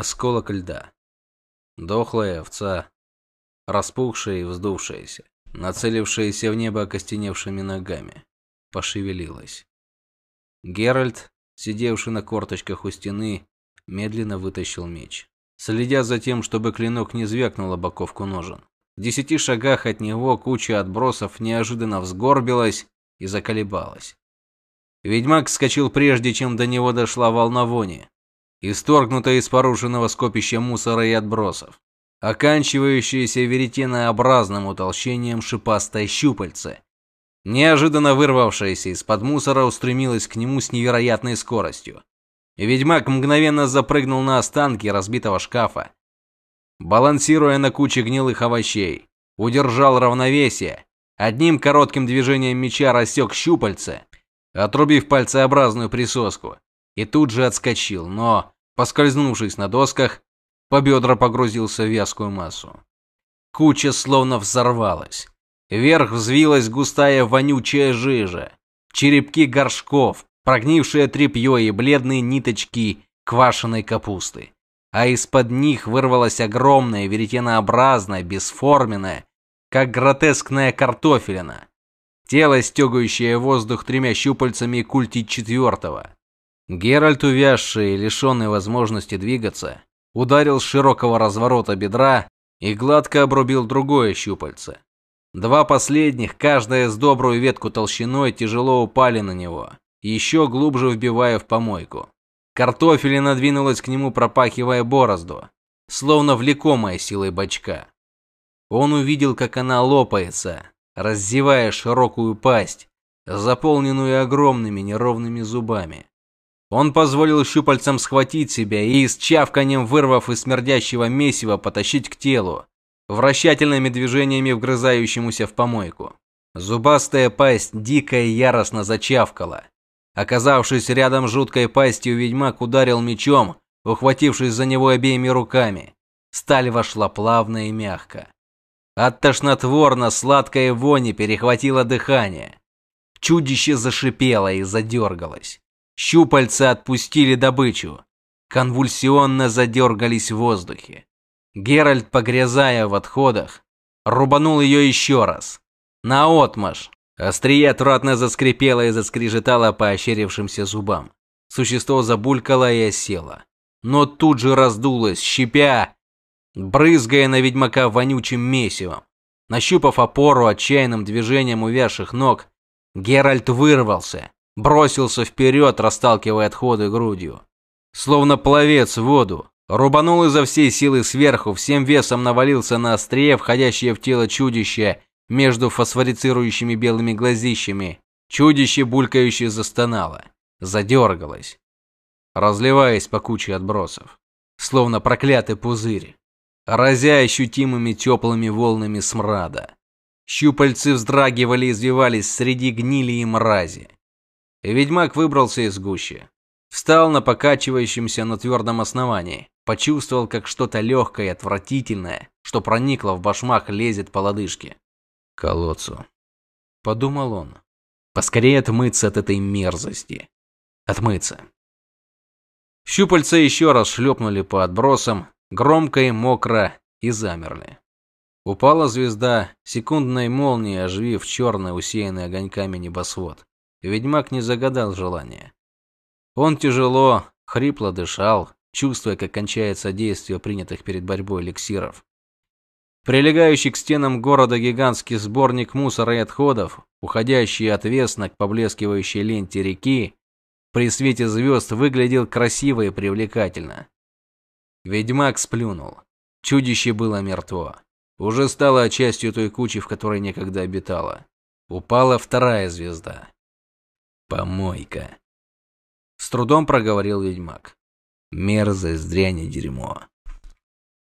Осколок льда. Дохлая овца, распухшая и вздувшаяся, нацелившаяся в небо окостеневшими ногами, пошевелилась. Геральт, сидевший на корточках у стены, медленно вытащил меч, следя за тем, чтобы клинок не звякнул об боковку ножен. В десяти шагах от него куча отбросов неожиданно взгорбилась и заколебалась. Ведьмак вскочил прежде, чем до него дошла волна вони, исторгнутая из порушенного скопища мусора и отбросов, оканчивающаяся веретенообразным утолщением шипастое щупальце. Неожиданно вырвавшаяся из-под мусора устремилась к нему с невероятной скоростью. Ведьмак мгновенно запрыгнул на останки разбитого шкафа, балансируя на куче гнилых овощей, удержал равновесие, одним коротким движением меча рассек щупальце, отрубив пальцеобразную присоску, и тут же отскочил, но, поскользнувшись на досках, по бедра погрузился в вязкую массу. Куча словно взорвалась. Вверх взвилась густая вонючая жижа, черепки горшков, прогнившее тряпье и бледные ниточки квашеной капусты а из-под них вырвалась огромная, веретенообразная, бесформенная, как гротескная картофелина. Тело, стегающее воздух тремя щупальцами культи четвертого. Геральт, увязший и лишенный возможности двигаться, ударил с широкого разворота бедра и гладко обрубил другое щупальце. Два последних, каждая с добрую ветку толщиной, тяжело упали на него, еще глубже вбивая в помойку. Картофелина двинулась к нему, пропахивая борозду, словно влекомая силой бачка. Он увидел, как она лопается, раздевая широкую пасть, заполненную огромными неровными зубами. Он позволил щупальцам схватить себя и с чавканием вырвав из смердящего месива потащить к телу, вращательными движениями вгрызающемуся в помойку. Зубастая пасть дико и яростно зачавкала. Оказавшись рядом с жуткой пастью, ведьмак ударил мечом, ухватившись за него обеими руками. Сталь вошла плавно и мягко. От тошнотворно-сладкой вони перехватило дыхание. Чудище зашипело и задергалось. Щупальца отпустили добычу. Конвульсионно задергались в воздухе. Геральт, погрязая в отходах, рубанул ее еще раз. Наотмашь, Острие отвратно заскрипело и заскрежетало по ощерившимся зубам. Существо забулькало и осело. Но тут же раздулось, щипя, брызгая на ведьмака вонючим месивом. Нащупав опору отчаянным движением увязших ног, Геральт вырвался, бросился вперед, расталкивая отходы грудью. Словно пловец в воду, рубанул изо всей силы сверху, всем весом навалился на острие, входящее в тело чудища, между фосфорицирующими белыми глазищами. Чудище булькающе застонало, задергалось, разливаясь по куче отбросов, словно проклятый пузырь, разя ощутимыми теплыми волнами смрада. Щупальцы вздрагивали и извивались среди гнили и мрази. Ведьмак выбрался из гущи. Встал на покачивающемся на твердом основании. Почувствовал, как что-то легкое и отвратительное, что проникло в башмак, лезет по лодыжке колодцу. Подумал он. Поскорее отмыться от этой мерзости. Отмыться. Щупальца еще раз шлепнули по отбросам, громко и мокро, и замерли. Упала звезда, секундной молнией оживив черный, усеянный огоньками небосвод. Ведьмак не загадал желания. Он тяжело, хрипло дышал, чувствуя, как кончается действие принятых перед борьбой эликсиров. Прилегающий к стенам города гигантский сборник мусора и отходов, уходящий отвесно к поблескивающей ленте реки, при свете звезд выглядел красиво и привлекательно. Ведьмак сплюнул. Чудище было мертво. Уже стало частью той кучи, в которой некогда обитало. Упала вторая звезда. Помойка. С трудом проговорил ведьмак. Мерзость, дрянь и дерьмо.